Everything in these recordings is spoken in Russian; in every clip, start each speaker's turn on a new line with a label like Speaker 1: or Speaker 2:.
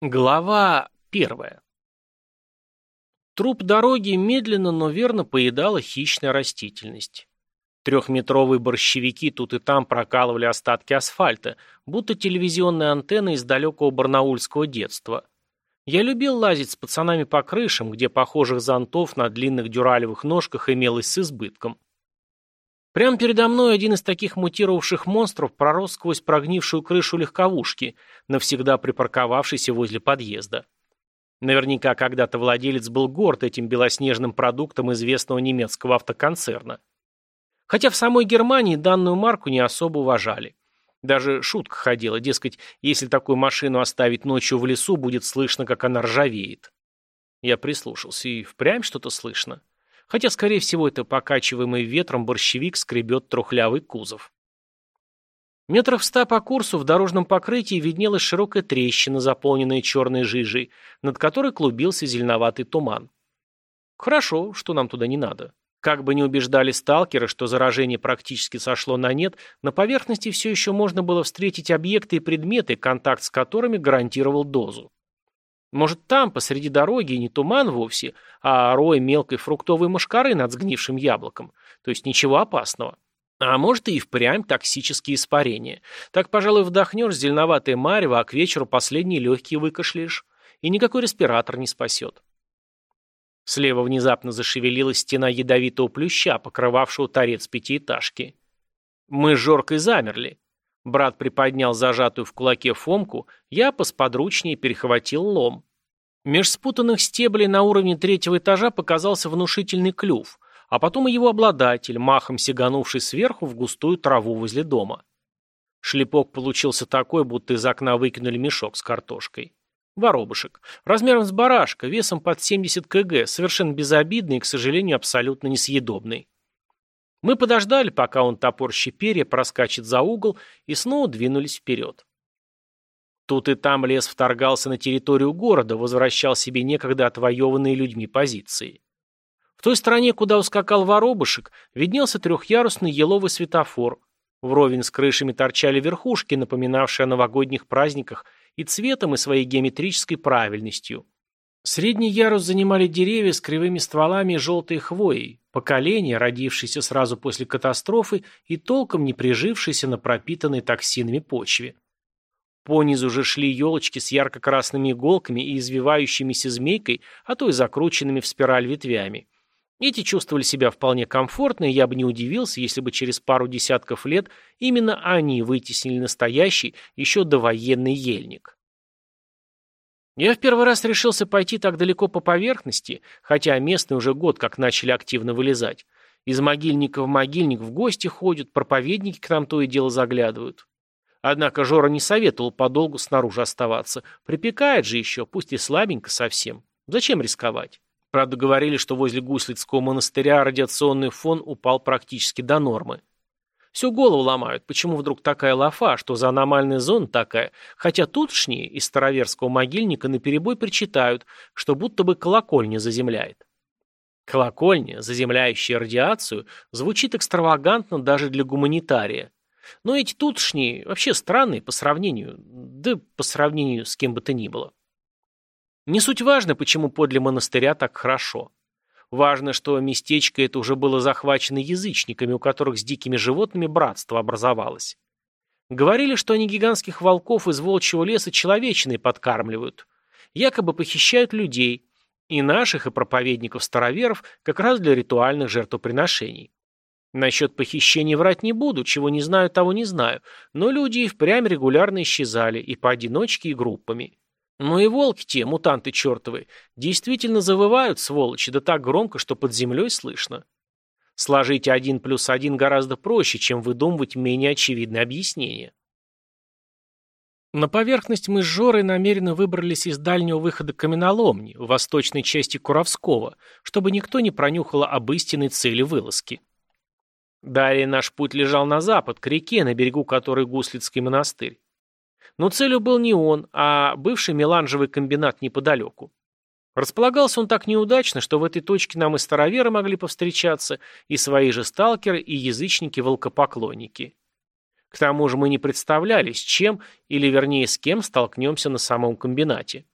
Speaker 1: Глава первая. Труп дороги медленно, но верно поедала хищная растительность. Трехметровые борщевики тут и там прокалывали остатки асфальта, будто телевизионные антенны из далекого барнаульского детства. Я любил лазить с пацанами по крышам, где похожих зонтов на длинных дюралевых ножках имелось с избытком. Прямо передо мной один из таких мутировавших монстров пророс сквозь прогнившую крышу легковушки, навсегда припарковавшейся возле подъезда. Наверняка когда-то владелец был горд этим белоснежным продуктом известного немецкого автоконцерна. Хотя в самой Германии данную марку не особо уважали. Даже шутка ходила, дескать, если такую машину оставить ночью в лесу, будет слышно, как она ржавеет. Я прислушался, и впрямь что-то слышно хотя, скорее всего, это покачиваемый ветром борщевик скребет трухлявый кузов. Метров ста по курсу в дорожном покрытии виднелась широкая трещина, заполненная черной жижей, над которой клубился зеленоватый туман. Хорошо, что нам туда не надо. Как бы ни убеждали сталкеры, что заражение практически сошло на нет, на поверхности все еще можно было встретить объекты и предметы, контакт с которыми гарантировал дозу. Может, там, посреди дороги, не туман вовсе, а рой мелкой фруктовой мошкары над сгнившим яблоком. То есть ничего опасного. А может, и впрямь токсические испарения. Так, пожалуй, вдохнешь зеленоватое марево, а к вечеру последние легкие выкашляешь. И никакой респиратор не спасет. Слева внезапно зашевелилась стена ядовитого плюща, покрывавшего торец пятиэтажки. Мы с Жоркой замерли. Брат приподнял зажатую в кулаке Фомку, я посподручнее перехватил лом. Меж спутанных стеблей на уровне третьего этажа показался внушительный клюв, а потом и его обладатель, махом сиганувший сверху в густую траву возле дома. Шлепок получился такой, будто из окна выкинули мешок с картошкой. Воробушек. Размером с барашка, весом под 70 кг, совершенно безобидный и, к сожалению, абсолютно несъедобный. Мы подождали, пока он топорщи перья проскачет за угол, и снова двинулись вперед. Тут и там лес вторгался на территорию города, возвращал себе некогда отвоеванные людьми позиции. В той стороне, куда ускакал воробышек, виднелся трехъярусный еловый светофор. Вровень с крышами торчали верхушки, напоминавшие о новогодних праздниках и цветом, и своей геометрической правильностью. Средний ярус занимали деревья с кривыми стволами и желтой хвоей, поколение, родившееся сразу после катастрофы и толком не прижившееся на пропитанной токсинами почве. Понизу же шли елочки с ярко-красными иголками и извивающимися змейкой, а то и закрученными в спираль ветвями. Эти чувствовали себя вполне комфортно, и я бы не удивился, если бы через пару десятков лет именно они вытеснили настоящий, еще довоенный ельник. Я в первый раз решился пойти так далеко по поверхности, хотя местные уже год как начали активно вылезать. Из могильника в могильник в гости ходят, проповедники к нам то и дело заглядывают. Однако Жора не советовал подолгу снаружи оставаться. Припекает же еще, пусть и слабенько совсем. Зачем рисковать? Правда, говорили, что возле Гуслицкого монастыря радиационный фон упал практически до нормы. Всю голову ломают, почему вдруг такая лафа, что за аномальная зона такая, хотя тутшние из староверского могильника наперебой причитают, что будто бы колокольня заземляет. Колокольня, заземляющая радиацию, звучит экстравагантно даже для гуманитария. Но эти тутшние вообще странные по сравнению, да по сравнению с кем бы то ни было. Не суть важно, почему подле монастыря так хорошо. Важно, что местечко это уже было захвачено язычниками, у которых с дикими животными братство образовалось. Говорили, что они гигантских волков из волчьего леса человечиной подкармливают. Якобы похищают людей, и наших, и проповедников-староверов, как раз для ритуальных жертвоприношений. Насчет похищений врать не буду, чего не знаю, того не знаю, но люди и впрямь регулярно исчезали, и поодиночке, и группами. Ну и волки те, мутанты чертовы, действительно завывают, сволочи, да так громко, что под землей слышно. Сложить один плюс один гораздо проще, чем выдумывать менее очевидные объяснения. На поверхность мы с Жорой намеренно выбрались из дальнего выхода каменоломни, в восточной части Куровского, чтобы никто не пронюхал об истинной цели вылазки. Далее наш путь лежал на запад, к реке, на берегу которой Гуслицкий монастырь. Но целью был не он, а бывший меланжевый комбинат неподалеку. Располагался он так неудачно, что в этой точке нам и староверы могли повстречаться, и свои же сталкеры, и язычники-волкопоклонники. К тому же мы не представляли, с чем, или вернее с кем столкнемся на самом комбинате.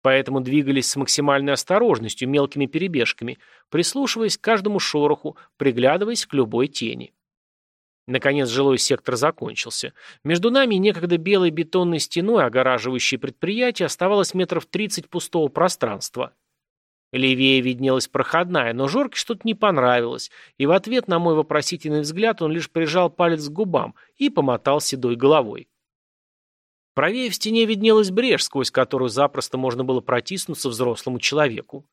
Speaker 1: Поэтому двигались с максимальной осторожностью, мелкими перебежками, прислушиваясь к каждому шороху, приглядываясь к любой тени. Наконец жилой сектор закончился. Между нами и некогда белой бетонной стеной, огораживающей предприятие, оставалось метров 30 пустого пространства. Левее виднелась проходная, но Жорке что-то не понравилось, и в ответ на мой вопросительный взгляд он лишь прижал палец к губам и помотал седой головой. Правее в стене виднелась брешь, сквозь которую запросто можно было протиснуться взрослому человеку.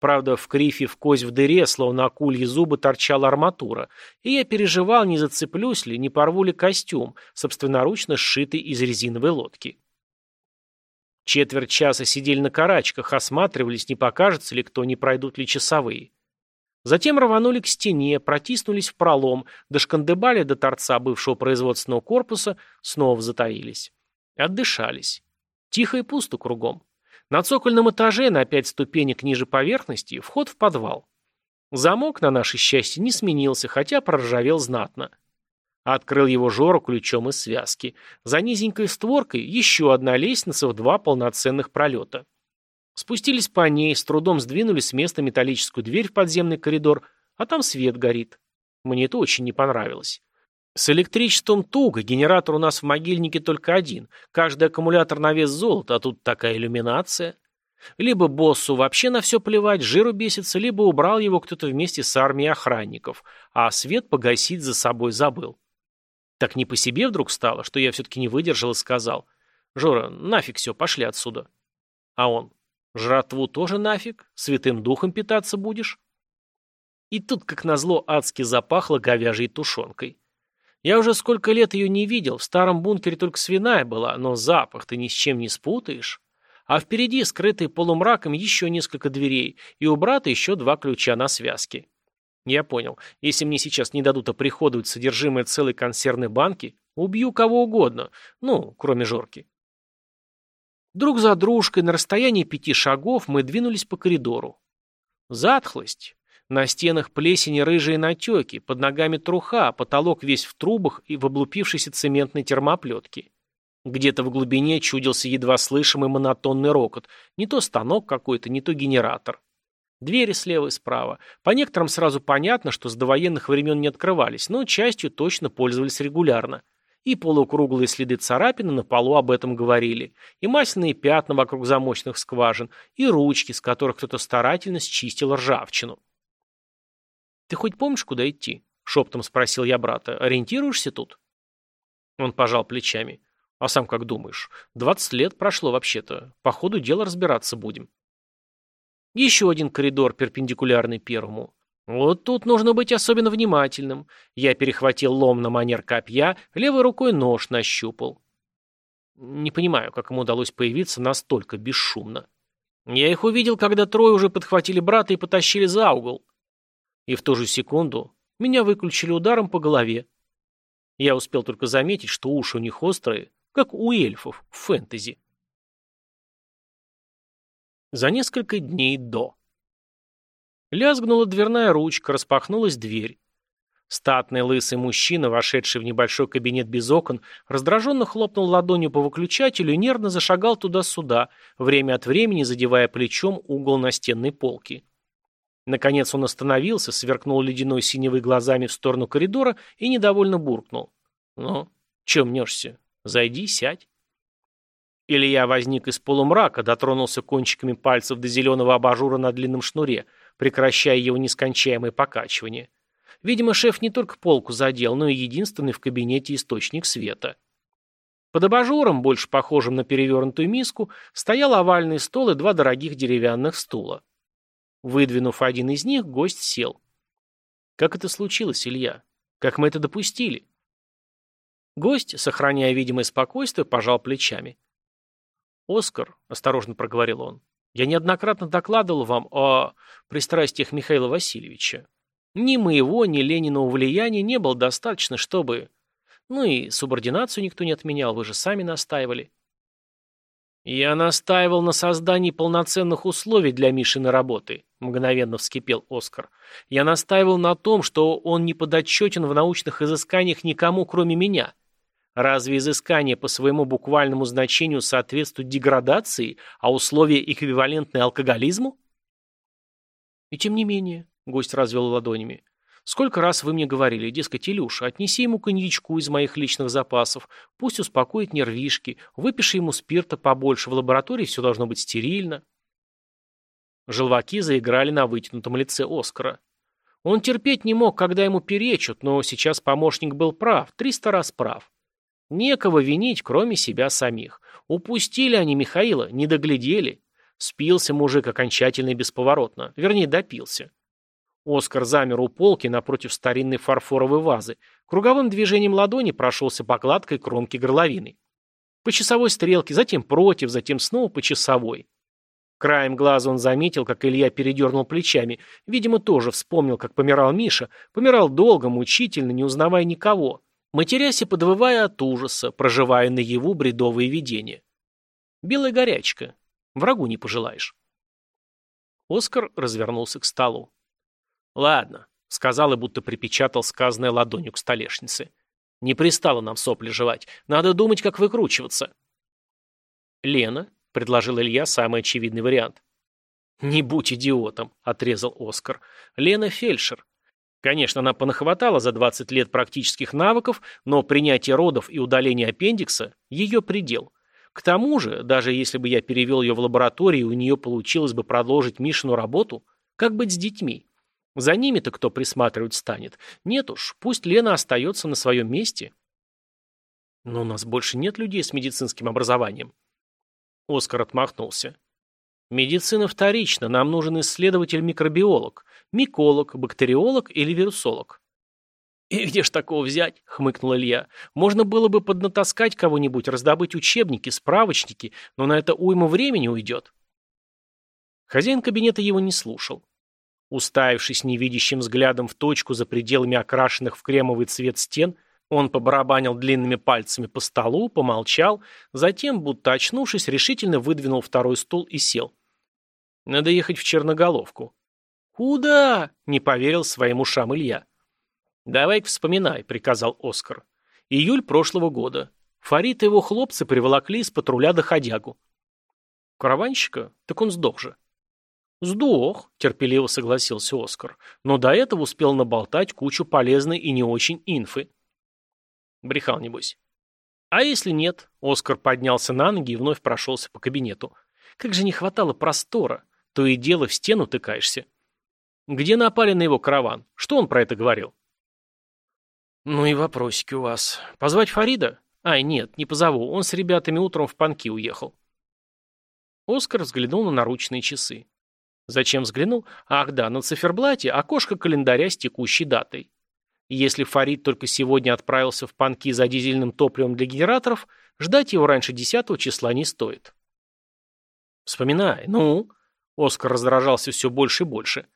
Speaker 1: Правда, в крифе в кость в дыре, словно акульи зубы, торчала арматура, и я переживал, не зацеплюсь ли, не порву ли костюм, собственноручно сшитый из резиновой лодки. Четверть часа сидели на карачках, осматривались, не покажется ли кто, не пройдут ли часовые. Затем рванули к стене, протиснулись в пролом, дошкандыбали до торца бывшего производственного корпуса, снова затаились. Отдышались. Тихо и пусто кругом. На цокольном этаже, на пять ступенек ниже поверхности, вход в подвал. Замок, на наше счастье, не сменился, хотя проржавел знатно. Открыл его Жора ключом из связки. За низенькой створкой еще одна лестница в два полноценных пролета. Спустились по ней, с трудом сдвинули с места металлическую дверь в подземный коридор, а там свет горит. Мне это очень не понравилось. С электричеством туго, генератор у нас в могильнике только один. Каждый аккумулятор на вес золота, а тут такая иллюминация. Либо боссу вообще на все плевать, жиру бесится, либо убрал его кто-то вместе с армией охранников, а свет погасить за собой забыл. Так не по себе вдруг стало, что я все-таки не выдержал и сказал, «Жора, нафиг все, пошли отсюда». А он, «Жратву тоже нафиг? Святым духом питаться будешь?» И тут, как назло, адски запахло говяжьей тушенкой. Я уже сколько лет ее не видел, в старом бункере только свиная была, но запах ты ни с чем не спутаешь. А впереди, скрытый полумраком, еще несколько дверей, и у брата еще два ключа на связке. Я понял, если мне сейчас не дадут оприходовать содержимое целой консервной банки, убью кого угодно, ну, кроме Жорки. Друг за дружкой на расстоянии пяти шагов мы двинулись по коридору. Затхлость. На стенах плесени рыжие натеки, под ногами труха, потолок весь в трубах и в облупившейся цементной термоплетке. Где-то в глубине чудился едва слышимый монотонный рокот. Не то станок какой-то, не то генератор. Двери слева и справа. По некоторым сразу понятно, что с довоенных времен не открывались, но частью точно пользовались регулярно. И полукруглые следы царапины на полу об этом говорили, и масляные пятна вокруг замочных скважин, и ручки, с которых кто-то старательно счистил ржавчину. «Ты хоть помнишь, куда идти?» — шептом спросил я брата. «Ориентируешься тут?» Он пожал плечами. «А сам как думаешь? Двадцать лет прошло вообще-то. По ходу дела разбираться будем». Еще один коридор, перпендикулярный первому. Вот тут нужно быть особенно внимательным. Я перехватил лом на манер копья, левой рукой нож нащупал. Не понимаю, как ему удалось появиться настолько бесшумно. Я их увидел, когда трое уже подхватили брата и потащили за угол. И в ту же секунду меня выключили ударом по голове. Я успел только заметить, что уши у них острые, как у эльфов в фэнтези. За несколько дней до. Лязгнула дверная ручка, распахнулась дверь. Статный лысый мужчина, вошедший в небольшой кабинет без окон, раздраженно хлопнул ладонью по выключателю и нервно зашагал туда-сюда, время от времени задевая плечом угол настенной полки. Наконец он остановился, сверкнул ледяной синевой глазами в сторону коридора и недовольно буркнул. «Ну, чем мнешься? Зайди, сядь». Илья возник из полумрака, дотронулся кончиками пальцев до зеленого абажура на длинном шнуре, прекращая его нескончаемое покачивание. Видимо, шеф не только полку задел, но и единственный в кабинете источник света. Под абажуром, больше похожим на перевернутую миску, стоял овальный стол и два дорогих деревянных стула. Выдвинув один из них, гость сел. «Как это случилось, Илья? Как мы это допустили?» Гость, сохраняя видимое спокойствие, пожал плечами. «Оскар», — осторожно проговорил он, — «я неоднократно докладывал вам о пристрастиях Михаила Васильевича. Ни моего, ни Лениного влияния не было достаточно, чтобы... Ну и субординацию никто не отменял, вы же сами настаивали». «Я настаивал на создании полноценных условий для Мишиной работы», — мгновенно вскипел Оскар. «Я настаивал на том, что он не подотчетен в научных изысканиях никому, кроме меня. Разве изыскание по своему буквальному значению соответствует деградации, а условия эквивалентны алкоголизму? И тем не менее, гость развел ладонями, сколько раз вы мне говорили, дескать, Илюша, отнеси ему коньячку из моих личных запасов, пусть успокоит нервишки, выпиши ему спирта побольше, в лаборатории все должно быть стерильно. Желваки заиграли на вытянутом лице Оскара. Он терпеть не мог, когда ему перечут, но сейчас помощник был прав, триста раз прав. Некого винить, кроме себя самих. Упустили они Михаила, не доглядели. Спился мужик окончательно и бесповоротно. Вернее, допился. Оскар замер у полки напротив старинной фарфоровой вазы. Круговым движением ладони прошелся по гладкой кромке горловины. По часовой стрелке, затем против, затем снова по часовой. Краем глаза он заметил, как Илья передернул плечами. Видимо, тоже вспомнил, как помирал Миша. Помирал долго, мучительно, не узнавая никого. Матерясь и подвывая от ужаса, проживая наяву бредовые видения. Белая горячка. Врагу не пожелаешь. Оскар развернулся к столу. «Ладно», — сказал и будто припечатал сказанное ладонью к столешнице. «Не пристало нам сопли жевать. Надо думать, как выкручиваться». Лена, предложил Илья самый очевидный вариант. «Не будь идиотом», — отрезал Оскар. «Лена фельдшер. Конечно, она понахватала за 20 лет практических навыков, но принятие родов и удаление аппендикса – ее предел. К тому же, даже если бы я перевел ее в лабораторию, у нее получилось бы продолжить Мишину работу, как быть с детьми? За ними-то кто присматривать станет? Нет уж, пусть Лена остается на своем месте. Но у нас больше нет людей с медицинским образованием. Оскар отмахнулся. «Медицина вторична, нам нужен исследователь-микробиолог, миколог, бактериолог или вирусолог». «И где ж такого взять?» — хмыкнул Илья. «Можно было бы поднатаскать кого-нибудь, раздобыть учебники, справочники, но на это уйма времени уйдет». Хозяин кабинета его не слушал. Уставившись невидящим взглядом в точку за пределами окрашенных в кремовый цвет стен, он побарабанил длинными пальцами по столу, помолчал, затем, будто очнувшись, решительно выдвинул второй стул и сел. «Надо ехать в Черноголовку». «Куда?» — не поверил своим ушам Илья. «Давай-ка вспоминай», — приказал Оскар. «Июль прошлого года. Фарид и его хлопцы приволокли из патруля доходягу». «Караванщика? Так он сдох же». «Сдох», — терпеливо согласился Оскар, «но до этого успел наболтать кучу полезной и не очень инфы». Брехал, небось. А если нет? Оскар поднялся на ноги и вновь прошелся по кабинету. Как же не хватало простора. То и дело в стену тыкаешься. Где напали на его караван? Что он про это говорил? Ну и вопросики у вас. Позвать Фарида? Ай, нет, не позову. Он с ребятами утром в панки уехал. Оскар взглянул на наручные часы. Зачем взглянул? Ах да, на циферблате окошко календаря с текущей датой. Если Фарид только сегодня отправился в панки за дизельным топливом для генераторов, ждать его раньше 10 числа не стоит. Вспоминай, ну... Оскар раздражался все больше и больше.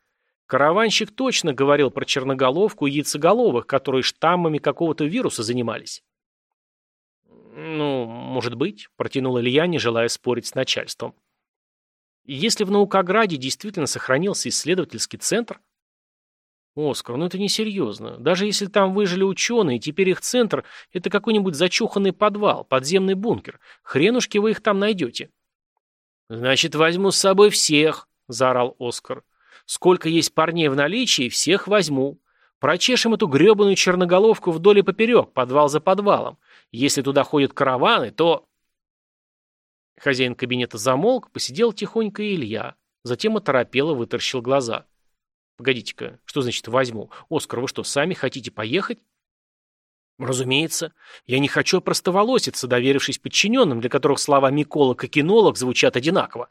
Speaker 1: Караванщик точно говорил про черноголовку и яйцеголовых, которые штаммами какого-то вируса занимались. «Ну, может быть», — протянул Илья, не желая спорить с начальством. «Если в Наукограде действительно сохранился исследовательский центр, «Оскар, ну это несерьезно. Даже если там выжили ученые, теперь их центр – это какой-нибудь зачуханный подвал, подземный бункер. Хренушки вы их там найдете». «Значит, возьму с собой всех», – заорал Оскар. «Сколько есть парней в наличии, всех возьму. Прочешем эту гребаную черноголовку вдоль и поперек, подвал за подвалом. Если туда ходят караваны, то...» Хозяин кабинета замолк, посидел тихонько Илья. Затем оторопело вытаращил глаза. Погодите-ка, что значит возьму? Оскар, вы что, сами хотите поехать? Разумеется. Я не хочу простоволоситься, доверившись подчиненным, для которых слова миколог и кинолог звучат одинаково.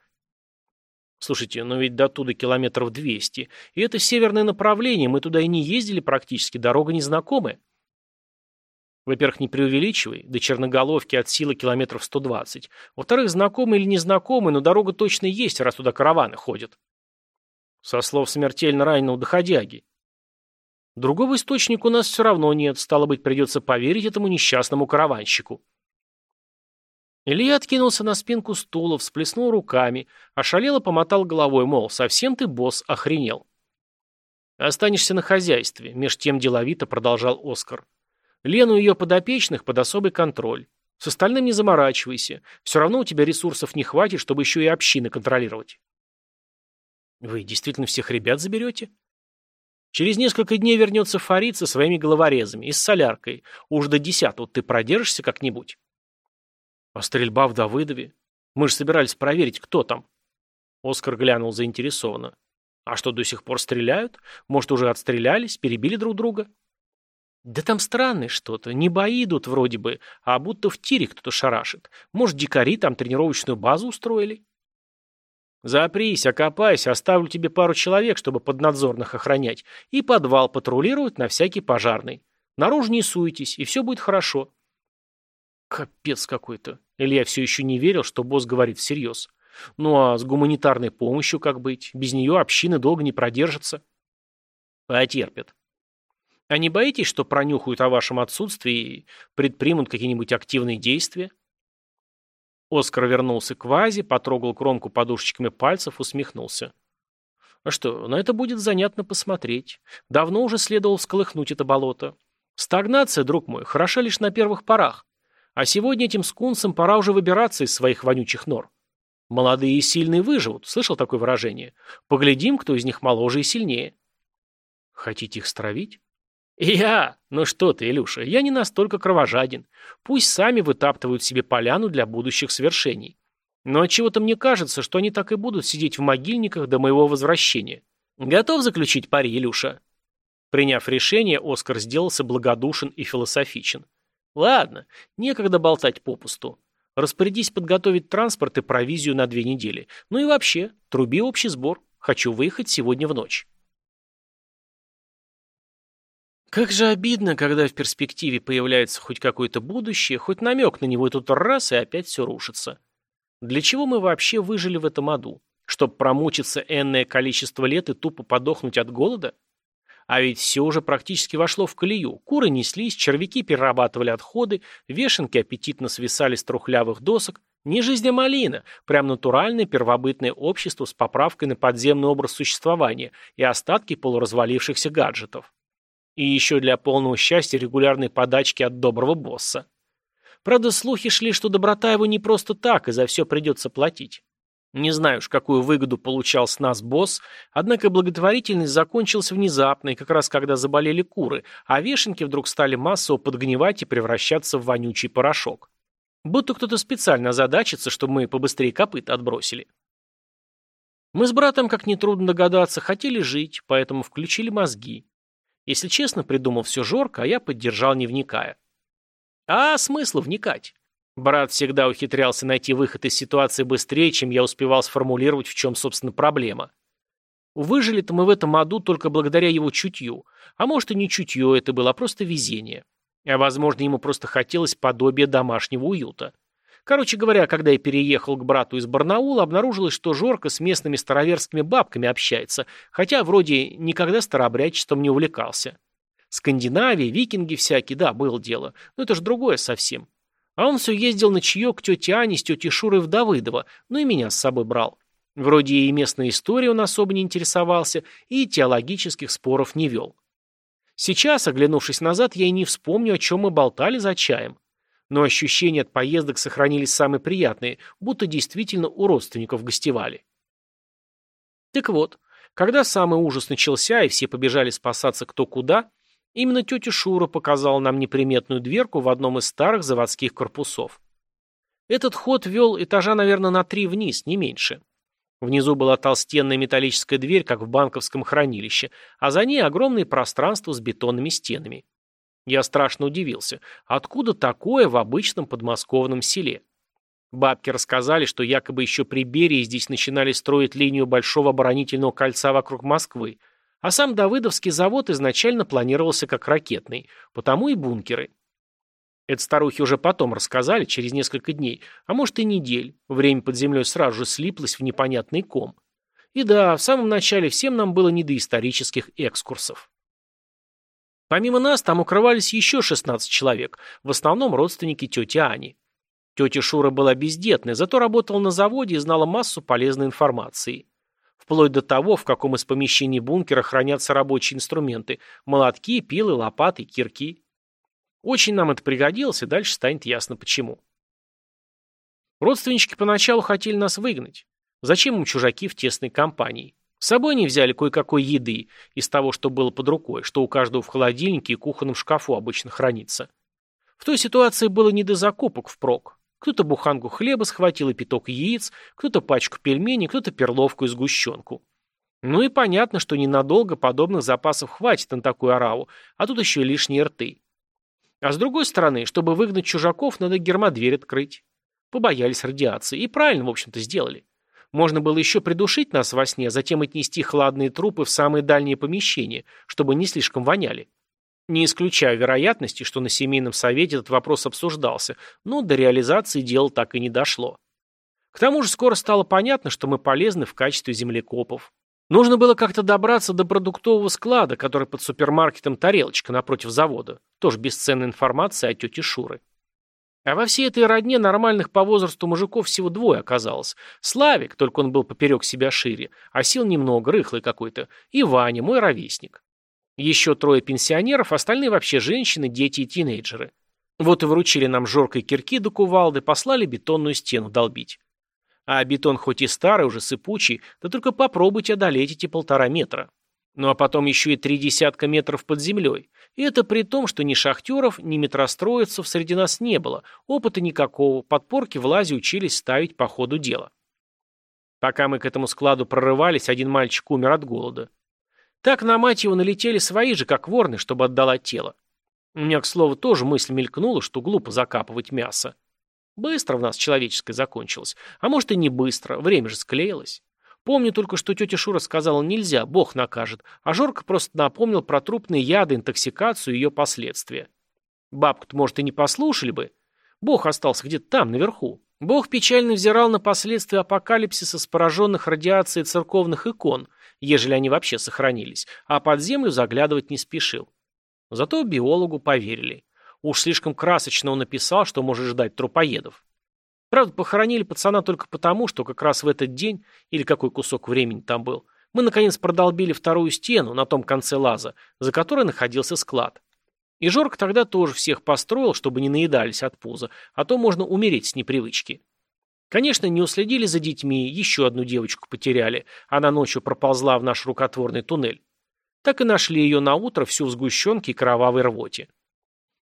Speaker 1: Слушайте, но ведь до туда километров двести. И это северное направление, мы туда и не ездили практически, дорога незнакомая. Во-первых, не преувеличивай, до Черноголовки от силы километров 120. Во-вторых, знакомый или незнакомый, но дорога точно есть, раз туда караваны ходят. Со слов смертельно раненого доходяги. Другого источника у нас все равно нет, стало быть, придется поверить этому несчастному караванщику. Илья откинулся на спинку стула, всплеснул руками, ошалело помотал головой, мол, совсем ты, босс, охренел. «Останешься на хозяйстве», — меж тем деловито продолжал Оскар. Лену и ее подопечных под особый контроль. С остальным не заморачивайся. Все равно у тебя ресурсов не хватит, чтобы еще и общины контролировать. Вы действительно всех ребят заберете? Через несколько дней вернется Фарид со своими головорезами и с соляркой. Уж до десятого ты продержишься как-нибудь? А стрельба в Давыдове? Мы же собирались проверить, кто там. Оскар глянул заинтересованно. А что, до сих пор стреляют? Может, уже отстрелялись, перебили друг друга? Да там странное что-то. Не бои идут вроде бы, а будто в тире кто-то шарашит. Может, дикари там тренировочную базу устроили? Запрись, окопайся, оставлю тебе пару человек, чтобы поднадзорных охранять, и подвал патрулировать на всякий пожарный. Наружу не суетесь, и все будет хорошо. Капец какой-то. Илья все еще не верил, что босс говорит всерьез. Ну а с гуманитарной помощью как быть? Без нее общины долго не продержатся. Потерпят. А не боитесь, что пронюхают о вашем отсутствии и предпримут какие-нибудь активные действия? Оскар вернулся к вазе, потрогал кромку подушечками пальцев, усмехнулся. А что, на это будет занятно посмотреть. Давно уже следовало всколыхнуть это болото. Стагнация, друг мой, хороша лишь на первых порах. А сегодня этим скунсам пора уже выбираться из своих вонючих нор. Молодые и сильные выживут, слышал такое выражение? Поглядим, кто из них моложе и сильнее. Хотите их стравить? «Я? Ну что ты, Илюша, я не настолько кровожаден. Пусть сами вытаптывают себе поляну для будущих свершений. Но отчего-то мне кажется, что они так и будут сидеть в могильниках до моего возвращения. Готов заключить пари, Илюша?» Приняв решение, Оскар сделался благодушен и философичен. «Ладно, некогда болтать попусту. Распорядись подготовить транспорт и провизию на две недели. Ну и вообще, труби общий сбор. Хочу выехать сегодня в ночь». Как же обидно, когда в перспективе появляется хоть какое-то будущее, хоть намек на него, и тут раз, и опять все рушится. Для чего мы вообще выжили в этом аду? Чтоб промучиться энное количество лет и тупо подохнуть от голода? А ведь все уже практически вошло в колею. Куры неслись, червяки перерабатывали отходы, вешенки аппетитно свисали с трухлявых досок. Не жизнь, а малина. Прям натуральное первобытное общество с поправкой на подземный образ существования и остатки полуразвалившихся гаджетов. И еще для полного счастья регулярные подачки от доброго босса. Правда, слухи шли, что доброта его не просто так, и за все придется платить. Не знаю уж, какую выгоду получал с нас босс, однако благотворительность закончилась внезапно, и как раз когда заболели куры, а вешенки вдруг стали массово подгнивать и превращаться в вонючий порошок. Будто кто-то специально озадачится, чтобы мы побыстрее копыта отбросили. Мы с братом, как нетрудно догадаться, хотели жить, поэтому включили мозги. Если честно, придумал все Жорка, а я поддержал, не вникая. А смысл вникать? Брат всегда ухитрялся найти выход из ситуации быстрее, чем я успевал сформулировать, в чем, собственно, проблема. Выжили-то мы в этом аду только благодаря его чутью. А может и не чутье это было, а просто везение. А возможно, ему просто хотелось подобия домашнего уюта. Короче говоря, когда я переехал к брату из Барнаула, обнаружилось, что Жорка с местными староверскими бабками общается, хотя вроде никогда старообрядчеством не увлекался. Скандинавия, викинги всякие, да, было дело, но это же другое совсем. А он все ездил на чаек к тете Ане с тетей Шурой в Давыдово, ну и меня с собой брал. Вроде и местной истории он особо не интересовался, и теологических споров не вел. Сейчас, оглянувшись назад, я и не вспомню, о чем мы болтали за чаем но ощущения от поездок сохранились самые приятные, будто действительно у родственников гостевали. Так вот, когда самый ужас начался и все побежали спасаться кто куда, именно тетя Шура показала нам неприметную дверку в одном из старых заводских корпусов. Этот ход вел этажа, наверное, на три вниз, не меньше. Внизу была толстенная металлическая дверь, как в банковском хранилище, а за ней огромное пространство с бетонными стенами. Я страшно удивился. Откуда такое в обычном подмосковном селе? Бабки рассказали, что якобы еще при Берии здесь начинали строить линию большого оборонительного кольца вокруг Москвы, а сам Давыдовский завод изначально планировался как ракетный, потому и бункеры. Это старухи уже потом рассказали, через несколько дней, а может и недель. Время под землей сразу же слиплось в непонятный ком. И да, в самом начале всем нам было не до исторических экскурсов. Помимо нас там укрывались еще 16 человек, в основном родственники тети Ани. Тетя Шура была бездетной, зато работала на заводе и знала массу полезной информации. Вплоть до того, в каком из помещений бункера хранятся рабочие инструменты – молотки, пилы, лопаты, кирки. Очень нам это пригодилось, и дальше станет ясно почему. Родственнички поначалу хотели нас выгнать. Зачем им чужаки в тесной компании? С собой они взяли кое-какой еды из того, что было под рукой, что у каждого в холодильнике и кухонном шкафу обычно хранится. В той ситуации было не до закупок впрок. Кто-то буханку хлеба схватил и пяток яиц, кто-то пачку пельменей, кто-то перловку и сгущенку. Ну и понятно, что ненадолго подобных запасов хватит на такую ораву, а тут еще и лишние рты. А с другой стороны, чтобы выгнать чужаков, надо гермодверь открыть. Побоялись радиации. И правильно, в общем-то, сделали. Можно было еще придушить нас во сне, затем отнести хладные трупы в самые дальние помещения, чтобы не слишком воняли. Не исключаю вероятности, что на семейном совете этот вопрос обсуждался, но до реализации дело так и не дошло. К тому же скоро стало понятно, что мы полезны в качестве землекопов. Нужно было как-то добраться до продуктового склада, который под супермаркетом «Тарелочка» напротив завода. Тоже бесценная информация о тете Шуры. А во всей этой родне нормальных по возрасту мужиков всего двое оказалось. Славик, только он был поперек себя шире, а сил немного, рыхлый какой-то, и Ваня, мой ровесник. Еще трое пенсионеров, остальные вообще женщины, дети и тинейджеры. Вот и вручили нам жоркой кирки до кувалды, послали бетонную стену долбить. А бетон хоть и старый, уже сыпучий, да только попробуйте одолеть эти полтора метра. Ну а потом еще и три десятка метров под землей. И это при том, что ни шахтеров, ни метростроицев среди нас не было, опыта никакого, подпорки в лазе учились ставить по ходу дела. Пока мы к этому складу прорывались, один мальчик умер от голода. Так на мать его налетели свои же, как ворны, чтобы отдала тело. У меня, к слову, тоже мысль мелькнула, что глупо закапывать мясо. Быстро в нас человеческое закончилось. А может и не быстро, время же склеилось. Помню только, что тетя Шура сказала нельзя, Бог накажет, а Жорка просто напомнил про трупные яды, интоксикацию и ее последствия. Бабку-то, может, и не послушали бы. Бог остался где-то там, наверху. Бог печально взирал на последствия апокалипсиса с пораженных радиацией церковных икон, ежели они вообще сохранились, а под землю заглядывать не спешил. Зато биологу поверили. Уж слишком красочно он написал, что может ждать трупоедов. Правда, похоронили пацана только потому, что как раз в этот день, или какой кусок времени там был, мы наконец продолбили вторую стену на том конце лаза, за которой находился склад. И Жорк тогда тоже всех построил, чтобы не наедались от пуза, а то можно умереть с непривычки. Конечно, не уследили за детьми, еще одну девочку потеряли, она ночью проползла в наш рукотворный туннель. Так и нашли ее на утро всю в сгущенке и кровавой рвоте.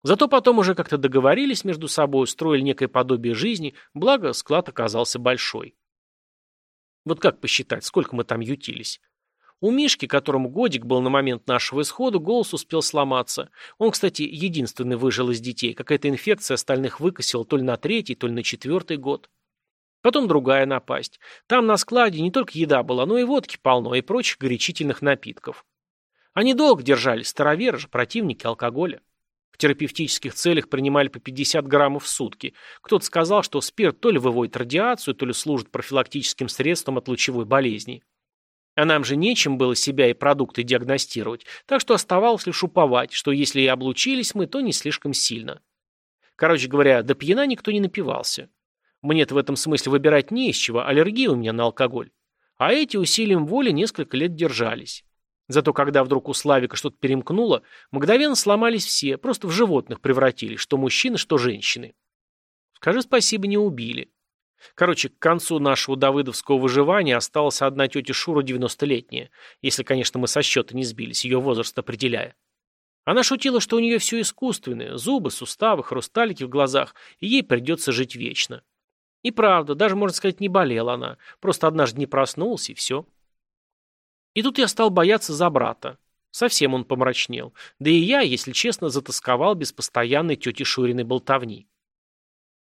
Speaker 1: Зато потом уже как-то договорились между собой, устроили некое подобие жизни, благо склад оказался большой. Вот как посчитать, сколько мы там ютились? У Мишки, которому годик был на момент нашего исхода, голос успел сломаться. Он, кстати, единственный выжил из детей. Какая-то инфекция остальных выкосила то ли на третий, то ли на четвертый год. Потом другая напасть. Там на складе не только еда была, но и водки полно, и прочих горячительных напитков. Они долго держались, староверы же, противники алкоголя. В терапевтических целях принимали по 50 граммов в сутки. Кто-то сказал, что спирт то ли выводит радиацию, то ли служит профилактическим средством от лучевой болезни. А нам же нечем было себя и продукты диагностировать, так что оставалось лишь уповать, что если и облучились мы, то не слишком сильно. Короче говоря, до пьяна никто не напивался. Мне-то в этом смысле выбирать не из чего, аллергия у меня на алкоголь. А эти усилием воли несколько лет держались. Зато когда вдруг у Славика что-то перемкнуло, мгновенно сломались все, просто в животных превратились, что мужчины, что женщины. Скажи спасибо, не убили. Короче, к концу нашего давыдовского выживания осталась одна тетя Шура 90-летняя, если, конечно, мы со счета не сбились, ее возраст определяя. Она шутила, что у нее все искусственное, зубы, суставы, хрусталики в глазах, и ей придется жить вечно. И правда, даже, можно сказать, не болела она, просто однажды не проснулась, и все. И тут я стал бояться за брата. Совсем он помрачнел. Да и я, если честно, затасковал без постоянной тети Шуриной болтовни.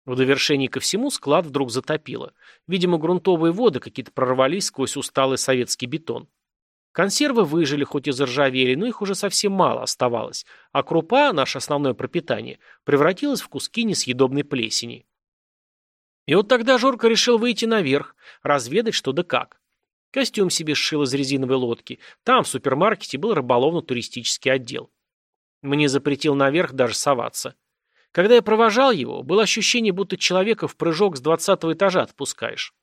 Speaker 1: В довершении ко всему склад вдруг затопило. Видимо, грунтовые воды какие-то прорвались сквозь усталый советский бетон. Консервы выжили, хоть и заржавели, но их уже совсем мало оставалось, а крупа, наше основное пропитание, превратилась в куски несъедобной плесени. И вот тогда Жорка решил выйти наверх, разведать что да как. Костюм себе сшил из резиновой лодки. Там, в супермаркете, был рыболовно-туристический отдел. Мне запретил наверх даже соваться. Когда я провожал его, было ощущение, будто человека в прыжок с двадцатого этажа отпускаешь.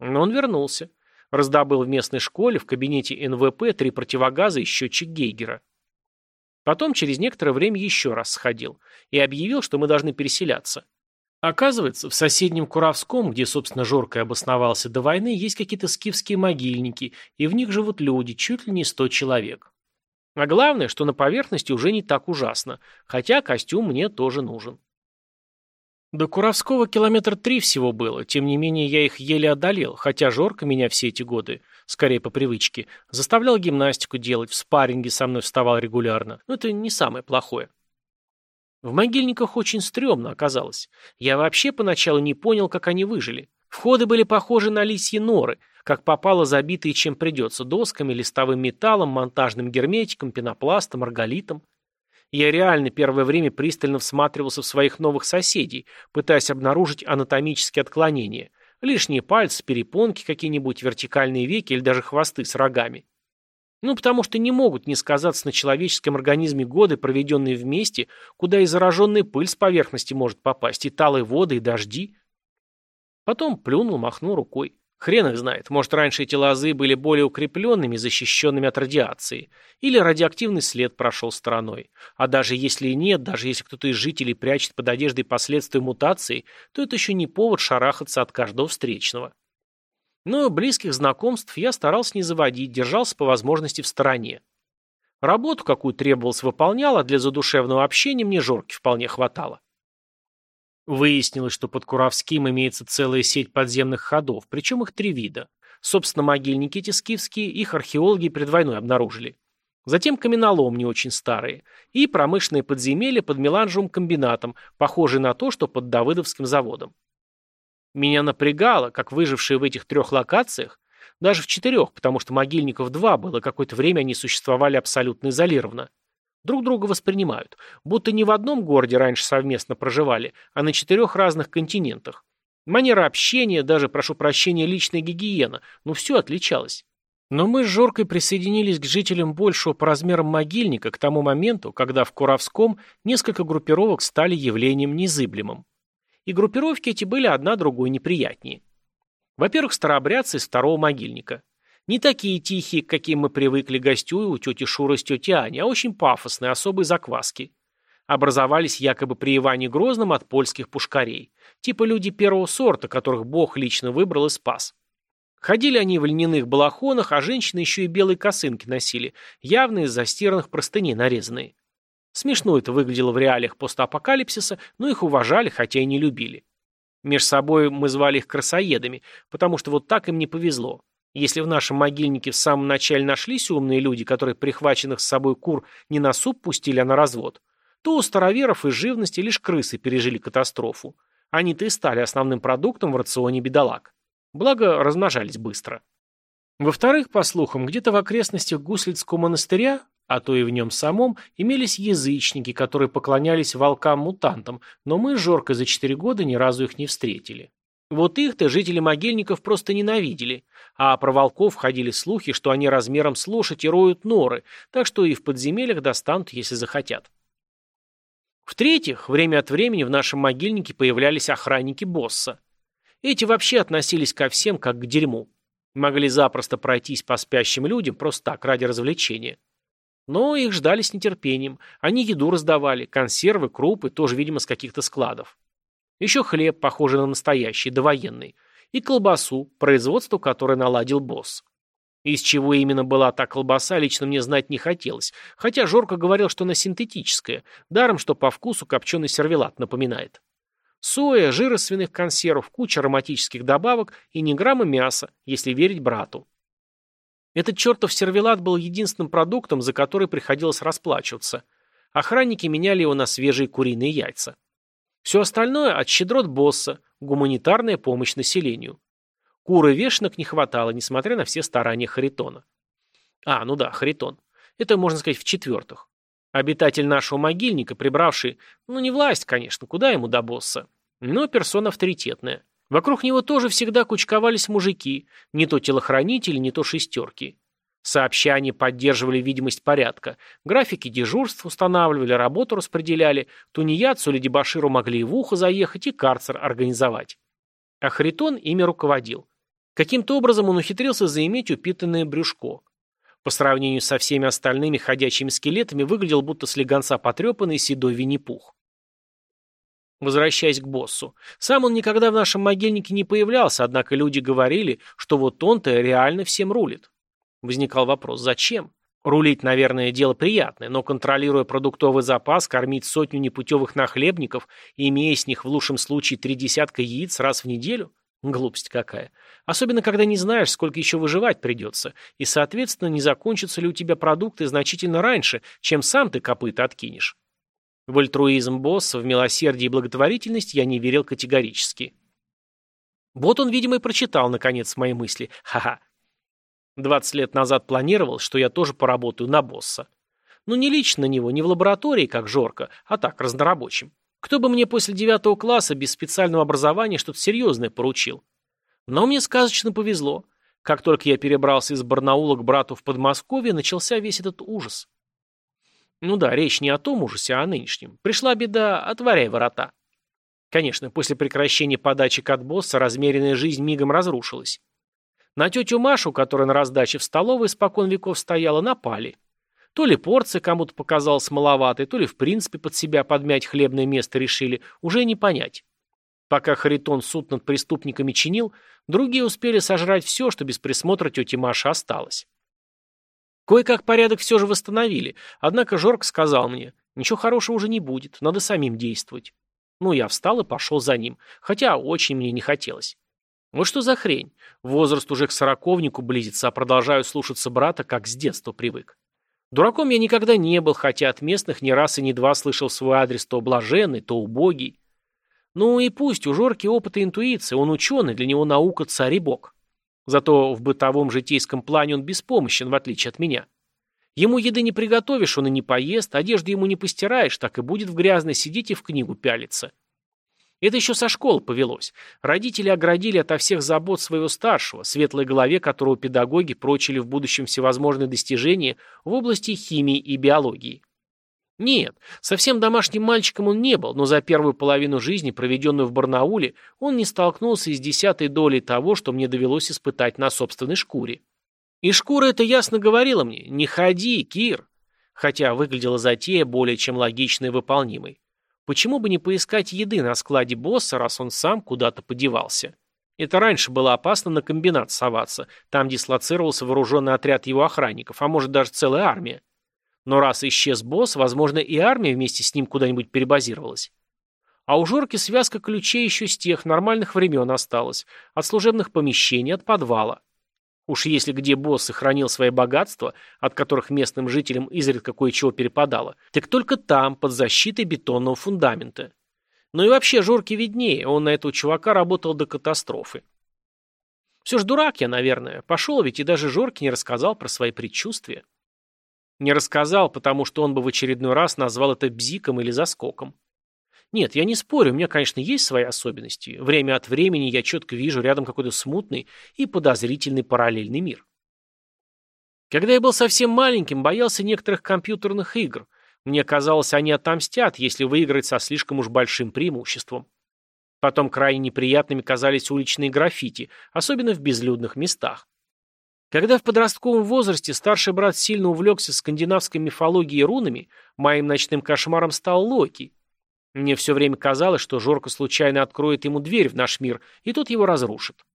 Speaker 1: Но он вернулся. Раздобыл в местной школе, в кабинете НВП, три противогаза и счетчик Гейгера. Потом через некоторое время еще раз сходил и объявил, что мы должны переселяться. Оказывается, в соседнем Куровском, где, собственно, Жорко обосновался до войны, есть какие-то скифские могильники, и в них живут люди, чуть ли не сто человек. А главное, что на поверхности уже не так ужасно, хотя костюм мне тоже нужен. До Куровского километр три всего было, тем не менее я их еле одолел, хотя Жорко меня все эти годы, скорее по привычке, заставлял гимнастику делать, в спарринге со мной вставал регулярно, но это не самое плохое. В могильниках очень стрёмно оказалось. Я вообще поначалу не понял, как они выжили. Входы были похожи на лисьи норы, как попало забитые чем придется, досками, листовым металлом, монтажным герметиком, пенопластом, арголитом. Я реально первое время пристально всматривался в своих новых соседей, пытаясь обнаружить анатомические отклонения. Лишние пальцы, перепонки, какие-нибудь вертикальные веки или даже хвосты с рогами. Ну, потому что не могут не сказаться на человеческом организме годы, проведенные вместе, куда и зараженная пыль с поверхности может попасть, и талые воды, и дожди. Потом плюнул, махнул рукой. Хрен их знает, может, раньше эти лозы были более укрепленными, защищенными от радиации, или радиоактивный след прошел стороной. А даже если и нет, даже если кто-то из жителей прячет под одеждой последствия мутации, то это еще не повод шарахаться от каждого встречного. Но близких знакомств я старался не заводить, держался по возможности в стороне. Работу, какую требовалось, выполнял, а для задушевного общения мне Жорки вполне хватало. Выяснилось, что под Куровским имеется целая сеть подземных ходов, причем их три вида. Собственно, могильники эти скифские, их археологи пред войной обнаружили. Затем каменоломни очень старые. И промышленные подземелья под меланжевым комбинатом, похожие на то, что под Давыдовским заводом. Меня напрягало, как выжившие в этих трех локациях, даже в четырех, потому что могильников два было, какое-то время они существовали абсолютно изолированно, Друг друга воспринимают, будто не в одном городе раньше совместно проживали, а на четырех разных континентах. Манера общения, даже, прошу прощения, личная гигиена, ну все отличалось. Но мы с Жоркой присоединились к жителям большего по размерам могильника к тому моменту, когда в Куровском несколько группировок стали явлением незыблемым. И группировки эти были одна другой неприятнее. Во-первых, старообрядцы из второго могильника. Не такие тихие, к каким мы привыкли гостюя у тети Шуры с тетей Ани, а очень пафосные, особой закваски. Образовались якобы при Иване Грозном от польских пушкарей. Типа люди первого сорта, которых Бог лично выбрал и спас. Ходили они в льняных балахонах, а женщины еще и белые косынки носили, явно из застиранных простыней нарезанные. Смешно это выглядело в реалиях постапокалипсиса, но их уважали, хотя и не любили. Меж собой мы звали их красоедами, потому что вот так им не повезло. Если в нашем могильнике в самом начале нашлись умные люди, которые прихваченных с собой кур не на суп пустили, а на развод, то у староверов из живности лишь крысы пережили катастрофу. Они-то и стали основным продуктом в рационе бедолаг. Благо, размножались быстро. Во-вторых, по слухам, где-то в окрестностях Гуслицкого монастыря, а то и в нем самом, имелись язычники, которые поклонялись волкам-мутантам, но мы с Жоркой за четыре года ни разу их не встретили. Вот их-то жители могильников просто ненавидели, а про волков ходили слухи, что они размером с лошадь и роют норы, так что и в подземельях достанут, если захотят. В-третьих, время от времени в нашем могильнике появлялись охранники босса. Эти вообще относились ко всем как к дерьму. Могли запросто пройтись по спящим людям просто так, ради развлечения. Но их ждали с нетерпением. Они еду раздавали, консервы, крупы, тоже, видимо, с каких-то складов. Еще хлеб, похожий на настоящий, довоенный. И колбасу, производство которой наладил босс. Из чего именно была та колбаса, лично мне знать не хотелось, хотя Жорко говорил, что она синтетическая, даром, что по вкусу копченый сервелат напоминает. Соя, жир из свиных консервов, куча ароматических добавок и ни грамма мяса, если верить брату. Этот чертов сервелат был единственным продуктом, за который приходилось расплачиваться. Охранники меняли его на свежие куриные яйца. Все остальное от щедрот босса, гуманитарная помощь населению. Куры вешенок не хватало, несмотря на все старания Харитона. А, ну да, Харитон. Это, можно сказать, в-четвертых. Обитатель нашего могильника, прибравший, ну не власть, конечно, куда ему до босса, но персона авторитетная. Вокруг него тоже всегда кучковались мужики, не то телохранители, не то шестерки. Сообща они поддерживали видимость порядка. Графики дежурств устанавливали, работу распределяли. Тунеядцу или дебаширу могли и в ухо заехать, и карцер организовать. А Харитон ими руководил. Каким-то образом он ухитрился заиметь упитанное брюшко. По сравнению со всеми остальными ходячими скелетами выглядел будто слегонца потрепанный седой Винни-Пух. Возвращаясь к боссу. Сам он никогда в нашем могильнике не появлялся, однако люди говорили, что вот он-то реально всем рулит. Возникал вопрос, зачем? Рулить, наверное, дело приятное, но контролируя продуктовый запас, кормить сотню непутевых нахлебников и имея с них в лучшем случае три десятка яиц раз в неделю? Глупость какая. Особенно, когда не знаешь, сколько еще выживать придется, и, соответственно, не закончатся ли у тебя продукты значительно раньше, чем сам ты копыта откинешь. В альтруизм босса, в милосердие и благотворительность я не верил категорически. Вот он, видимо, и прочитал, наконец, мои мысли. Ха-ха. 20 лет назад планировал, что я тоже поработаю на босса. Ну, не лично на него, не в лаборатории, как Жорка, а так, разнорабочим. Кто бы мне после девятого класса без специального образования что-то серьезное поручил? Но мне сказочно повезло. Как только я перебрался из Барнаула к брату в Подмосковье, начался весь этот ужас. Ну да, речь не о том ужасе, а о нынешнем. Пришла беда, отворяй ворота. Конечно, после прекращения подачек от босса размеренная жизнь мигом разрушилась. На тетю Машу, которая на раздаче в столовой спокон веков стояла, напали. То ли порция кому-то показалась маловатой, то ли в принципе под себя подмять хлебное место решили, уже не понять. Пока Харитон суд над преступниками чинил, другие успели сожрать все, что без присмотра тети Маши осталось. Кое-как порядок все же восстановили, однако Жорк сказал мне, ничего хорошего уже не будет, надо самим действовать. Ну, я встал и пошел за ним, хотя очень мне не хотелось. Вот что за хрень? Возраст уже к сороковнику близится, а продолжаю слушаться брата, как с детства привык. Дураком я никогда не был, хотя от местных ни раз и ни два слышал свой адрес то блаженный, то убогий. Ну и пусть, у Жорки опыт и интуиция, он ученый, для него наука царь и бог. Зато в бытовом житейском плане он беспомощен, в отличие от меня. Ему еды не приготовишь, он и не поест, одежду ему не постираешь, так и будет в грязной сидеть и в книгу пялиться. Это еще со школы повелось. Родители оградили ото всех забот своего старшего, светлой голове которого педагоги прочили в будущем всевозможные достижения в области химии и биологии. Нет, совсем домашним мальчиком он не был, но за первую половину жизни, проведенную в Барнауле, он не столкнулся и с десятой долей того, что мне довелось испытать на собственной шкуре. И шкура это ясно говорила мне «не ходи, Кир», хотя выглядела затея более чем логичной и выполнимой. Почему бы не поискать еды на складе босса, раз он сам куда-то подевался? Это раньше было опасно на комбинат соваться, там дислоцировался вооруженный отряд его охранников, а может даже целая армия. Но раз исчез босс, возможно, и армия вместе с ним куда-нибудь перебазировалась. А у Жорки связка ключей еще с тех нормальных времен осталась, от служебных помещений, от подвала. Уж если где босс сохранил свои богатства, от которых местным жителям изредка кое-чего перепадало, так только там, под защитой бетонного фундамента. Ну и вообще Жорке виднее, он на этого чувака работал до катастрофы. Все ж дурак я, наверное. Пошел ведь и даже Жорке не рассказал про свои предчувствия. Не рассказал, потому что он бы в очередной раз назвал это бзиком или заскоком. Нет, я не спорю, у меня, конечно, есть свои особенности. Время от времени я четко вижу рядом какой-то смутный и подозрительный параллельный мир. Когда я был совсем маленьким, боялся некоторых компьютерных игр. Мне казалось, они отомстят, если выиграть со слишком уж большим преимуществом. Потом крайне неприятными казались уличные граффити, особенно в безлюдных местах. Когда в подростковом возрасте старший брат сильно увлекся скандинавской мифологией и рунами, моим ночным кошмаром стал Локи. Мне все время казалось, что Жорка случайно откроет ему дверь в наш мир, и тот его разрушит.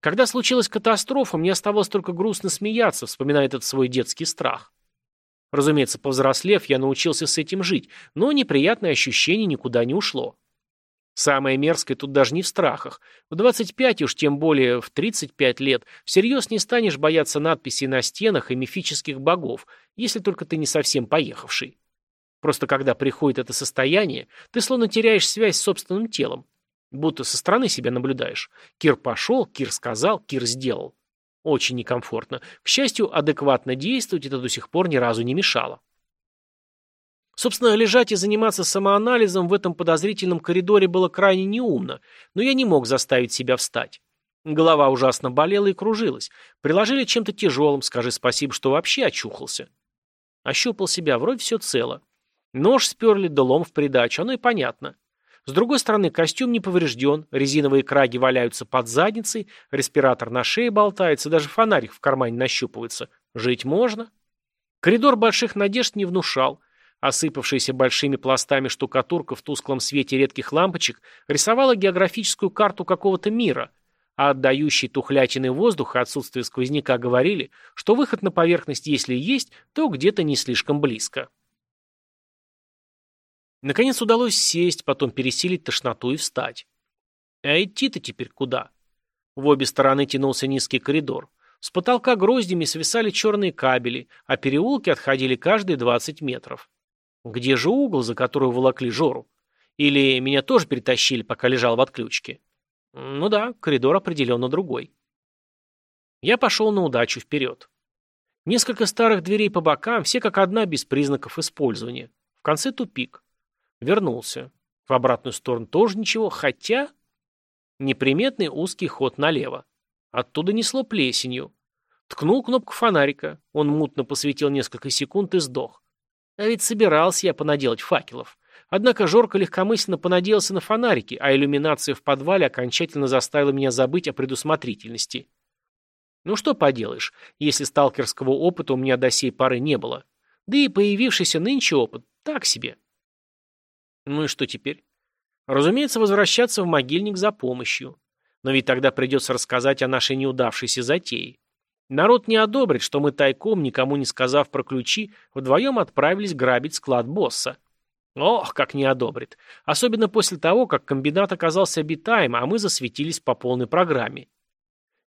Speaker 1: Когда случилась катастрофа, мне оставалось только грустно смеяться, вспоминая этот свой детский страх. Разумеется, повзрослев, я научился с этим жить, но неприятное ощущение никуда не ушло. Самое мерзкое тут даже не в страхах. В 25 уж тем более в 35 лет всерьез не станешь бояться надписей на стенах и мифических богов, если только ты не совсем поехавший. Просто когда приходит это состояние, ты словно теряешь связь с собственным телом. Будто со стороны себя наблюдаешь. Кир пошел, Кир сказал, Кир сделал. Очень некомфортно. К счастью, адекватно действовать это до сих пор ни разу не мешало. Собственно, лежать и заниматься самоанализом в этом подозрительном коридоре было крайне неумно, но я не мог заставить себя встать. Голова ужасно болела и кружилась. Приложили чем-то тяжелым, скажи спасибо, что вообще очухался. Ощупал себя, вроде все цело. Нож сперли, да лом в придачу, оно и понятно. С другой стороны, костюм не поврежден, резиновые краги валяются под задницей, респиратор на шее болтается, даже фонарик в кармане нащупывается. Жить можно. Коридор больших надежд не внушал. Осыпавшаяся большими пластами штукатурка в тусклом свете редких лампочек рисовала географическую карту какого-то мира, а отдающий тухлятины воздух и отсутствие сквозняка говорили, что выход на поверхность, если и есть, то где-то не слишком близко. Наконец удалось сесть, потом пересилить тошноту и встать. А идти-то теперь куда? В обе стороны тянулся низкий коридор. С потолка гроздями свисали черные кабели, а переулки отходили каждые 20 метров. Где же угол, за который волокли Жору? Или меня тоже перетащили, пока лежал в отключке? Ну да, коридор определенно другой. Я пошел на удачу вперед. Несколько старых дверей по бокам, все как одна без признаков использования. В конце тупик. Вернулся. В обратную сторону тоже ничего, хотя... Неприметный узкий ход налево. Оттуда несло плесенью. Ткнул кнопку фонарика. Он мутно посветил несколько секунд и сдох. А ведь собирался я понаделать факелов. Однако Жорко легкомысленно понадеялся на фонарики, а иллюминация в подвале окончательно заставила меня забыть о предусмотрительности. Ну что поделаешь, если сталкерского опыта у меня до сей поры не было. Да и появившийся нынче опыт так себе. Ну и что теперь? Разумеется, возвращаться в могильник за помощью. Но ведь тогда придется рассказать о нашей неудавшейся затее. Народ не одобрит, что мы тайком, никому не сказав про ключи, вдвоем отправились грабить склад босса. Ох, как не одобрит. Особенно после того, как комбинат оказался обитаем, а мы засветились по полной программе.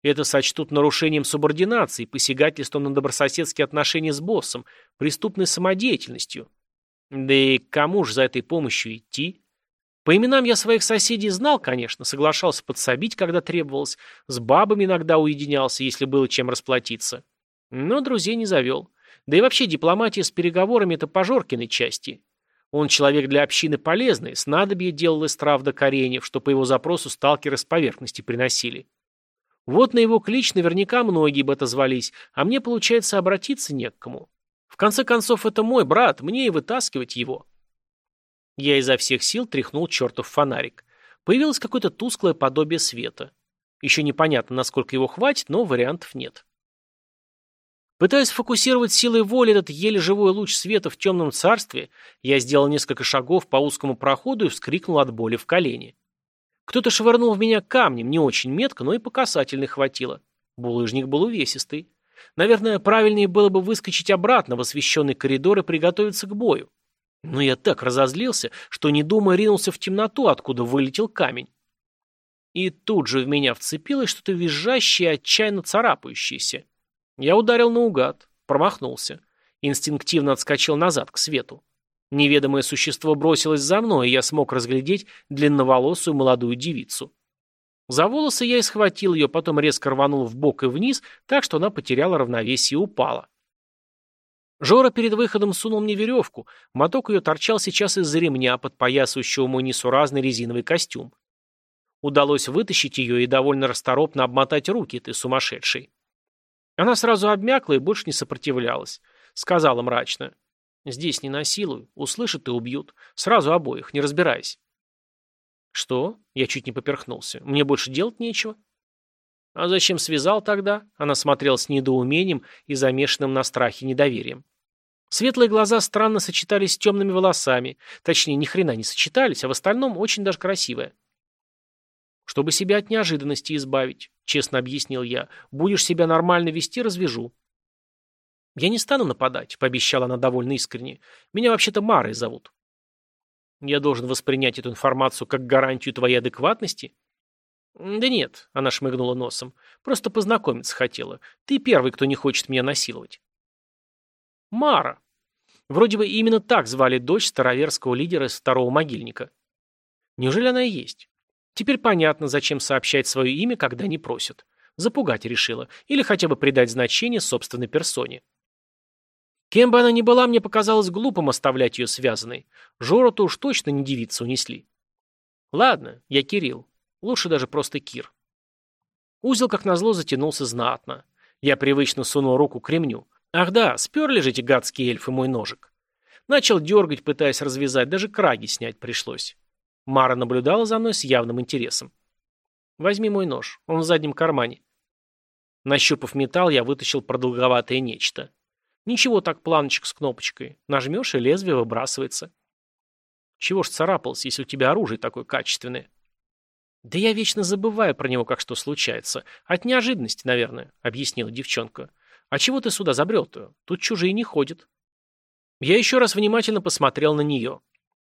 Speaker 1: Это сочтут нарушением субординации, посягательством на добрососедские отношения с боссом, преступной самодеятельностью. Да и кому же за этой помощью идти? По именам я своих соседей знал, конечно, соглашался подсобить, когда требовалось, с бабами иногда уединялся, если было чем расплатиться. Но друзей не завел. Да и вообще дипломатия с переговорами – это по Жоркиной части. Он человек для общины полезный, снадобье делал из трав до кореньев, что по его запросу сталкеры с поверхности приносили. Вот на его клич наверняка многие бы отозвались, а мне, получается, обратиться не к кому. В конце концов, это мой брат, мне и вытаскивать его. Я изо всех сил тряхнул чертов фонарик. Появилось какое-то тусклое подобие света. Еще непонятно, насколько его хватит, но вариантов нет. Пытаясь фокусировать силой воли этот еле живой луч света в темном царстве, я сделал несколько шагов по узкому проходу и вскрикнул от боли в колене. Кто-то швырнул в меня камнем, не очень метко, но и по касательной хватило. Булыжник был увесистый. Наверное, правильнее было бы выскочить обратно в освещенный коридор и приготовиться к бою. Но я так разозлился, что не думая ринулся в темноту, откуда вылетел камень. И тут же в меня вцепилось что-то визжащее отчаянно царапающееся. Я ударил наугад, промахнулся. Инстинктивно отскочил назад, к свету. Неведомое существо бросилось за мной, и я смог разглядеть длинноволосую молодую девицу. За волосы я и схватил ее, потом резко рванул в бок и вниз, так что она потеряла равновесие и упала. Жора перед выходом сунул мне веревку, моток ее торчал сейчас из-за ремня, подпоясывающего мой несуразный резиновый костюм. Удалось вытащить ее и довольно расторопно обмотать руки ты сумасшедший. Она сразу обмякла и больше не сопротивлялась. Сказала мрачно. «Здесь не насилуй. Услышат и убьют. Сразу обоих, не разбираясь». «Что?» Я чуть не поперхнулся. «Мне больше делать нечего?» «А зачем связал тогда?» Она смотрела с недоумением и замешанным на страхе недоверием. Светлые глаза странно сочетались с темными волосами. Точнее, ни хрена не сочетались, а в остальном очень даже красивая. «Чтобы себя от неожиданности избавить», — честно объяснил я. «Будешь себя нормально вести, развяжу». «Я не стану нападать», — пообещала она довольно искренне. «Меня вообще-то Марой зовут». Я должен воспринять эту информацию как гарантию твоей адекватности? Да нет, она шмыгнула носом. Просто познакомиться хотела. Ты первый, кто не хочет меня насиловать. Мара. Вроде бы именно так звали дочь староверского лидера из второго могильника. Неужели она и есть? Теперь понятно, зачем сообщать свое имя, когда не просят. Запугать решила. Или хотя бы придать значение собственной персоне. Кем бы она ни была, мне показалось глупым оставлять ее связанной. Жору-то уж точно не девицы унесли. Ладно, я Кирилл. Лучше даже просто Кир. Узел, как назло, затянулся знатно. Я привычно сунул руку к ремню. Ах да, сперли же эти гадские эльфы мой ножик. Начал дергать, пытаясь развязать, даже краги снять пришлось. Мара наблюдала за мной с явным интересом. «Возьми мой нож, он в заднем кармане». Нащупав металл, я вытащил продолговатое нечто. Ничего так планочек с кнопочкой. Нажмешь, и лезвие выбрасывается. Чего ж царапался, если у тебя оружие такое качественное? Да я вечно забываю про него, как что случается. От неожиданности, наверное, объяснила девчонка. А чего ты сюда забрел-то? Тут чужие не ходят. Я еще раз внимательно посмотрел на нее.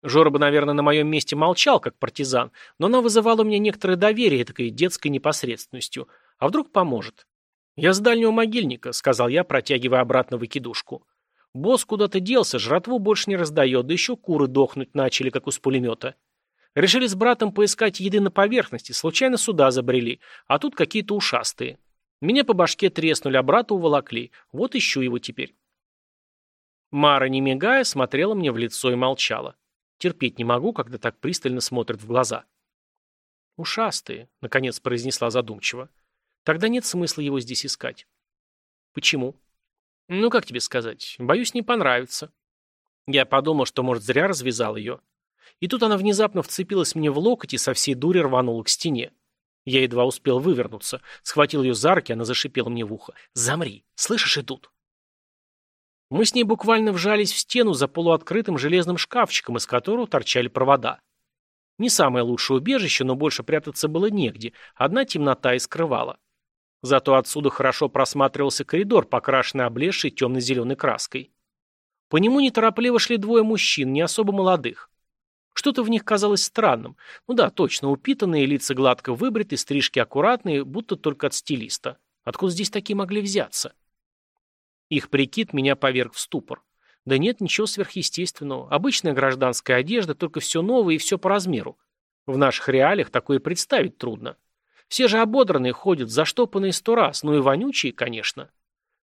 Speaker 1: Жора бы, наверное, на моем месте молчал, как партизан, но она вызывала у меня некоторое доверие такой детской непосредственностью. А вдруг поможет? «Я с дальнего могильника», — сказал я, протягивая обратно выкидушку. «Босс куда-то делся, жратву больше не раздает, да еще куры дохнуть начали, как из пулемета. Решили с братом поискать еды на поверхности, случайно сюда забрели, а тут какие-то ушастые. Меня по башке треснули, а брата уволокли. Вот ищу его теперь». Мара, не мигая, смотрела мне в лицо и молчала. Терпеть не могу, когда так пристально смотрят в глаза. «Ушастые», — наконец произнесла задумчиво. Тогда нет смысла его здесь искать. Почему? Ну, как тебе сказать? Боюсь, не понравится. Я подумал, что, может, зря развязал ее. И тут она внезапно вцепилась мне в локоть и со всей дури рванула к стене. Я едва успел вывернуться. Схватил ее за руки, она зашипела мне в ухо. «Замри! Слышишь, идут!» Мы с ней буквально вжались в стену за полуоткрытым железным шкафчиком, из которого торчали провода. Не самое лучшее убежище, но больше прятаться было негде. Одна темнота и скрывала. Зато отсюда хорошо просматривался коридор, покрашенный облезшей темно-зеленой краской. По нему неторопливо шли двое мужчин, не особо молодых. Что-то в них казалось странным. Ну да, точно, упитанные, лица гладко выбриты, стрижки аккуратные, будто только от стилиста. Откуда здесь такие могли взяться? Их прикид меня поверг в ступор. Да нет, ничего сверхъестественного. Обычная гражданская одежда, только все новое и все по размеру. В наших реалиях такое представить трудно. Все же ободранные ходят, заштопанные сто раз, ну и вонючие, конечно.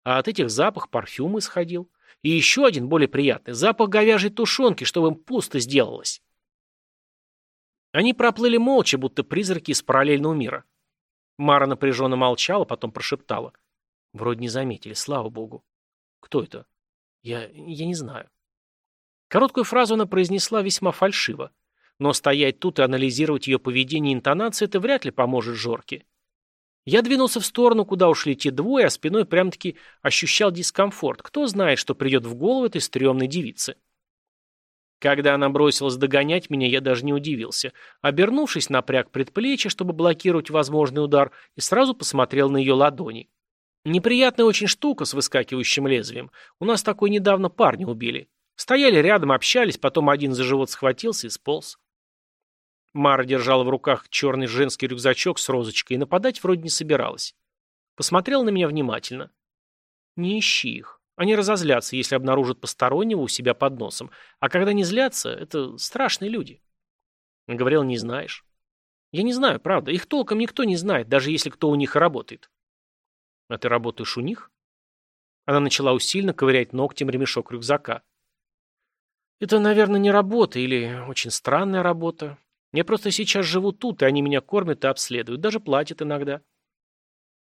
Speaker 1: А от этих запах парфюм исходил. И еще один, более приятный, запах говяжьей тушенки, чтобы им пусто сделалось. Они проплыли молча, будто призраки из параллельного мира. Мара напряженно молчала, потом прошептала. Вроде не заметили, слава богу. Кто это? Я... я не знаю. Короткую фразу она произнесла весьма фальшиво. Но стоять тут и анализировать ее поведение и интонации это вряд ли поможет Жорке. Я двинулся в сторону, куда ушли те двое, а спиной прям-таки ощущал дискомфорт. Кто знает, что придет в голову этой стрёмной девицы. Когда она бросилась догонять меня, я даже не удивился. Обернувшись, напряг предплечье, чтобы блокировать возможный удар, и сразу посмотрел на ее ладони. Неприятная очень штука с выскакивающим лезвием. У нас такой недавно парня убили. Стояли рядом, общались, потом один за живот схватился и сполз. Мара держала в руках черный женский рюкзачок с розочкой и нападать вроде не собиралась. Посмотрел на меня внимательно. Не ищи их. Они разозлятся, если обнаружат постороннего у себя под носом. А когда не злятся, это страшные люди. Говорил, не знаешь. Я не знаю, правда. Их толком никто не знает, даже если кто у них работает. А ты работаешь у них? Она начала усиленно ковырять ногтем ремешок рюкзака. Это, наверное, не работа или очень странная работа. Я просто сейчас живу тут, и они меня кормят и обследуют, даже платят иногда.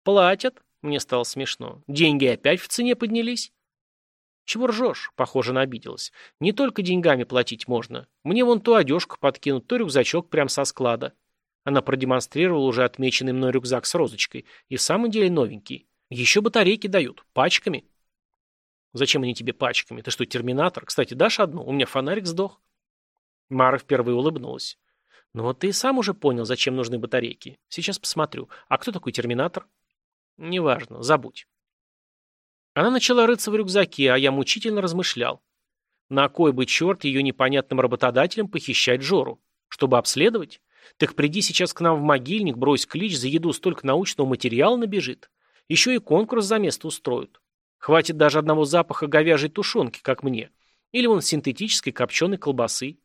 Speaker 1: Платят? Мне стало смешно. Деньги опять в цене поднялись? Чего ржешь? Похоже, она обиделась. Не только деньгами платить можно. Мне вон то одежку подкинут, то рюкзачок прям со склада. Она продемонстрировала уже отмеченный мной рюкзак с розочкой. И в самом деле новенький. Еще батарейки дают. Пачками. Зачем они тебе пачками? Ты что, терминатор? Кстати, дашь одну? У меня фонарик сдох. Мара впервые улыбнулась. Ну вот ты и сам уже понял, зачем нужны батарейки. Сейчас посмотрю. А кто такой терминатор? Неважно, забудь. Она начала рыться в рюкзаке, а я мучительно размышлял. На кой бы черт ее непонятным работодателям похищать Жору? Чтобы обследовать? Так приди сейчас к нам в могильник, брось клич, за еду столько научного материала набежит. Еще и конкурс за место устроят. Хватит даже одного запаха говяжьей тушенки, как мне. Или вон синтетической копченой колбасы.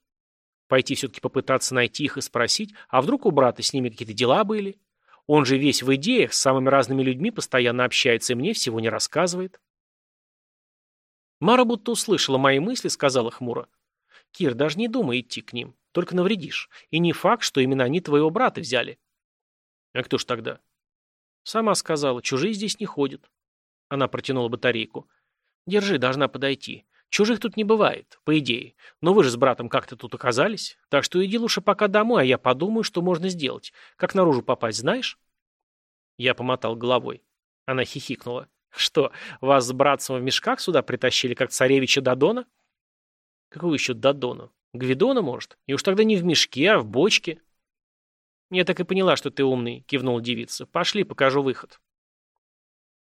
Speaker 1: Пойти все-таки попытаться найти их и спросить, а вдруг у брата с ними какие-то дела были? Он же весь в идеях, с самыми разными людьми постоянно общается и мне всего не рассказывает. Мара будто услышала мои мысли, сказала хмуро. «Кир, даже не думай идти к ним, только навредишь. И не факт, что именно они твоего брата взяли». «А кто ж тогда?» «Сама сказала, чужие здесь не ходят». Она протянула батарейку. «Держи, должна подойти. Чужих тут не бывает, по идее. Но вы же с братом как-то тут оказались. Так что иди лучше пока домой, а я подумаю, что можно сделать. Как наружу попасть, знаешь?» Я помотал головой. Она хихикнула. Что, вас с братцем в мешках сюда притащили, как царевича Дадона? Какого еще Дадона? Гвидона, может? И уж тогда не в мешке, а в бочке. Я так и поняла, что ты умный, кивнула девица. Пошли, покажу выход.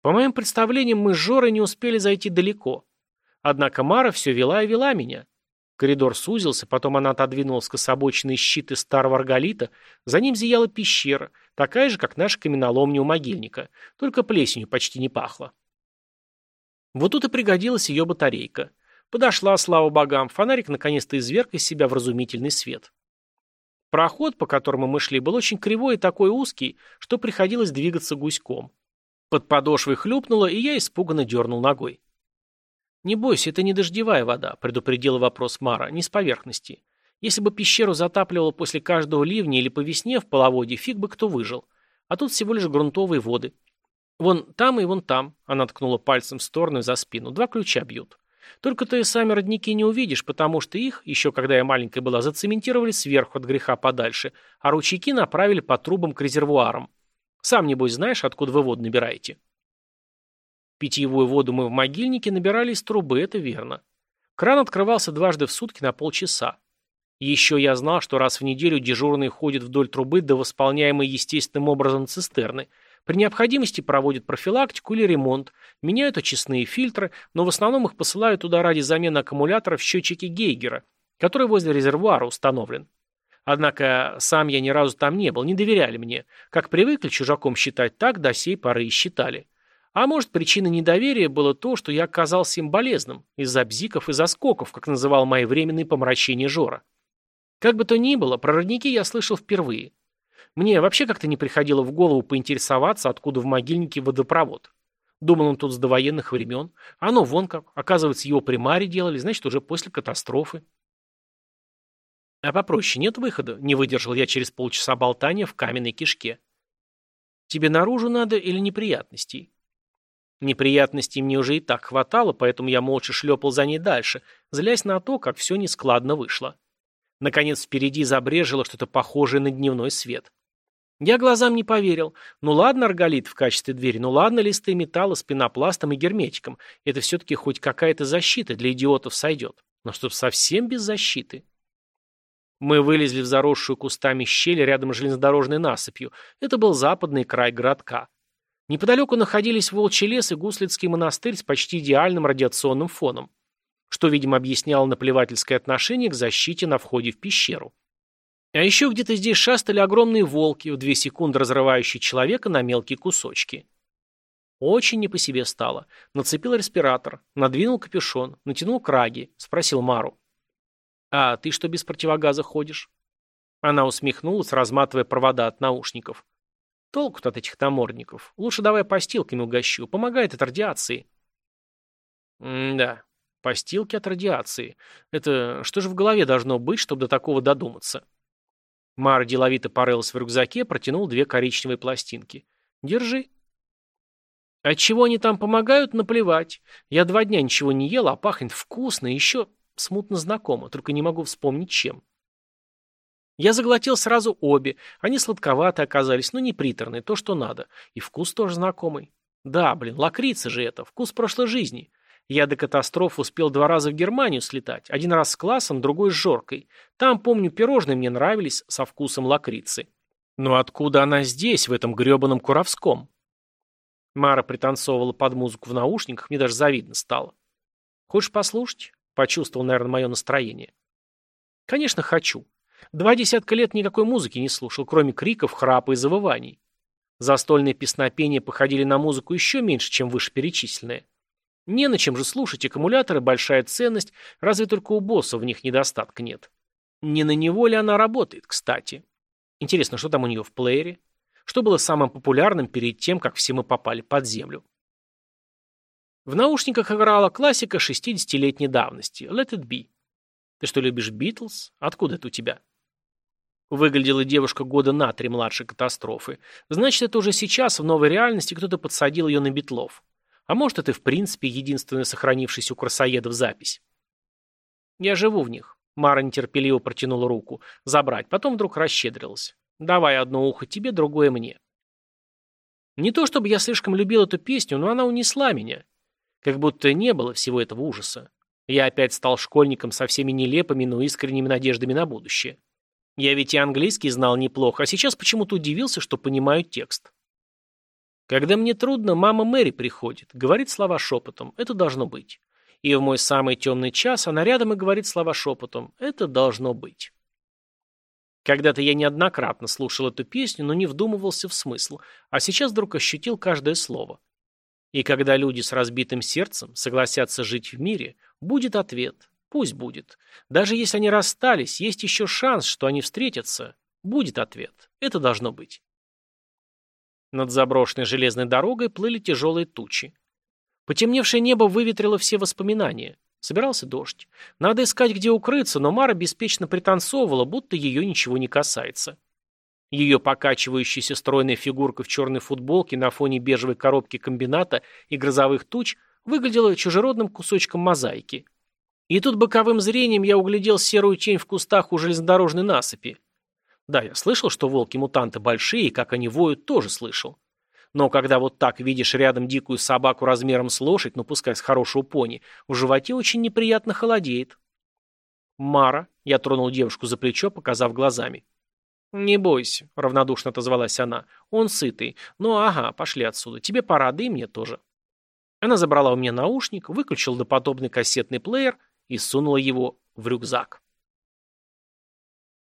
Speaker 1: По моим представлениям, мы с Жорой не успели зайти далеко. Однако Мара все вела и вела меня. Коридор сузился, потом она отодвинула скособоченный щит из старого арголита, за ним зияла пещера, такая же, как наша каменоломня у могильника, только плесенью почти не пахло. Вот тут и пригодилась ее батарейка. Подошла, слава богам, фонарик наконец-то изверг из себя вразумительный свет. Проход, по которому мы шли, был очень кривой и такой узкий, что приходилось двигаться гуськом. Под подошвой хлюпнуло, и я испуганно дернул ногой. «Не бойся, это не дождевая вода», — предупредила вопрос Мара, — «не с поверхности. Если бы пещеру затапливало после каждого ливня или по весне в половодье, фиг бы кто выжил. А тут всего лишь грунтовые воды. Вон там и вон там», — она ткнула пальцем в сторону и за спину, — «два ключа бьют. Только ты сами родники не увидишь, потому что их, еще когда я маленькая была, зацементировали сверху от греха подальше, а ручейки направили по трубам к резервуарам. Сам, небось, знаешь, откуда вы воду набираете?» Питьевую воду мы в могильнике набирали из трубы, это верно. Кран открывался дважды в сутки на полчаса. Еще я знал, что раз в неделю дежурные ходят вдоль трубы до восполняемой естественным образом цистерны. При необходимости проводят профилактику или ремонт, меняют очистные фильтры, но в основном их посылают туда ради замены аккумуляторов в счетчике Гейгера, который возле резервуара установлен. Однако сам я ни разу там не был, не доверяли мне. Как привыкли чужаком считать, так до сей поры и считали. А может, причиной недоверия было то, что я оказался им болезным, из-за бзиков и заскоков, как называл мои временные помрачения Жора. Как бы то ни было, про родники я слышал впервые. Мне вообще как-то не приходило в голову поинтересоваться, откуда в могильнике водопровод. Думал он тут с довоенных времен. Ну, вон как. Оказывается, его примари делали, значит, уже после катастрофы. А попроще нет выхода, не выдержал я через полчаса болтания в каменной кишке. Тебе наружу надо или неприятностей? Неприятностей мне уже и так хватало, поэтому я молча шлепал за ней дальше, злясь на то, как все нескладно вышло. Наконец впереди забрежило что-то похожее на дневной свет. Я глазам не поверил. Ну ладно, арголит в качестве двери, ну ладно, листы металла с пенопластом и герметиком. Это все-таки хоть какая-то защита для идиотов сойдет. Но чтоб совсем без защиты. Мы вылезли в заросшую кустами щель рядом с железнодорожной насыпью. Это был западный край городка. Неподалеку находились Волчий лес и Гуслицкий монастырь с почти идеальным радиационным фоном, что, видимо, объясняло наплевательское отношение к защите на входе в пещеру. А еще где-то здесь шастали огромные волки, в две секунды разрывающие человека на мелкие кусочки. Очень не по себе стало. Нацепил респиратор, надвинул капюшон, натянул краги, спросил Мару. «А ты что без противогаза ходишь?» Она усмехнулась, разматывая провода от наушников. Толку-то от этих намордников. Лучше давай постилками угощу. Помогает от радиации. М-да, постилки от радиации. Это что же в голове должно быть, чтобы до такого додуматься? Мара деловито порылась в рюкзаке, протянул две коричневые пластинки. Держи. От чего они там помогают, наплевать. Я два дня ничего не ел, а пахнет вкусно и еще смутно знакомо, только не могу вспомнить чем. Я заглотил сразу обе. Они сладковатые оказались, но не приторные, то, что надо. И вкус тоже знакомый. Да, блин, лакрица же это, вкус прошлой жизни. Я до катастрофы успел два раза в Германию слетать. Один раз с классом, другой с Жоркой. Там, помню, пирожные мне нравились со вкусом лакрицы. Но откуда она здесь, в этом гребаном Куровском? Мара пританцовывала под музыку в наушниках, мне даже завидно стало. Хочешь послушать? Почувствовал, наверное, мое настроение. Конечно, хочу. Два десятка лет никакой музыки не слушал, кроме криков, храпа и завываний. Застольные песнопения походили на музыку еще меньше, чем вышеперечисленные. Не на чем же слушать, аккумуляторы – большая ценность, разве только у босса в них недостатка нет. Не на него ли она работает, кстати? Интересно, что там у нее в плеере? Что было самым популярным перед тем, как все мы попали под землю? В наушниках играла классика 60-летней давности – Let It Be. Ты что, любишь Битлз? Откуда это у тебя? Выглядела девушка года на три младше катастрофы. Значит, это уже сейчас, в новой реальности, кто-то подсадил ее на битлов. А может, это в принципе единственная сохранившаяся у красоедов запись. Я живу в них. Мара нетерпеливо протянула руку. Забрать. Потом вдруг расщедрилась. Давай одно ухо тебе, другое мне. Не то чтобы я слишком любил эту песню, но она унесла меня. Как будто не было всего этого ужаса. Я опять стал школьником со всеми нелепыми, но искренними надеждами на будущее. Я ведь и английский знал неплохо, а сейчас почему-то удивился, что понимаю текст. Когда мне трудно, мама Мэри приходит, говорит слова шепотом. Это должно быть. И в мой самый темный час она рядом и говорит слова шепотом. Это должно быть. Когда-то я неоднократно слушал эту песню, но не вдумывался в смысл, а сейчас вдруг ощутил каждое слово. И когда люди с разбитым сердцем согласятся жить в мире, будет ответ. Пусть будет. Даже если они расстались, есть еще шанс, что они встретятся. Будет ответ. Это должно быть. Над заброшенной железной дорогой плыли тяжелые тучи. Потемневшее небо выветрило все воспоминания. Собирался дождь. Надо искать, где укрыться, но Мара беспечно пританцовывала, будто ее ничего не касается. Ее покачивающаяся стройная фигурка в черной футболке на фоне бежевой коробки комбината и грозовых туч выглядела чужеродным кусочком мозаики. И тут боковым зрением я углядел серую тень в кустах у железнодорожной насыпи. Да, я слышал, что волки-мутанты большие, и как они воют, тоже слышал. Но когда вот так видишь рядом дикую собаку размером с лошадь, ну пускай с хорошего пони, в животе очень неприятно холодеет. «Мара», — я тронул девушку за плечо, показав глазами. «Не бойся», — равнодушно отозвалась она. «Он сытый. Ну ага, пошли отсюда. Тебе пора, да и мне тоже». Она забрала у меня наушник, выключила доподобный кассетный плеер и сунула его в рюкзак.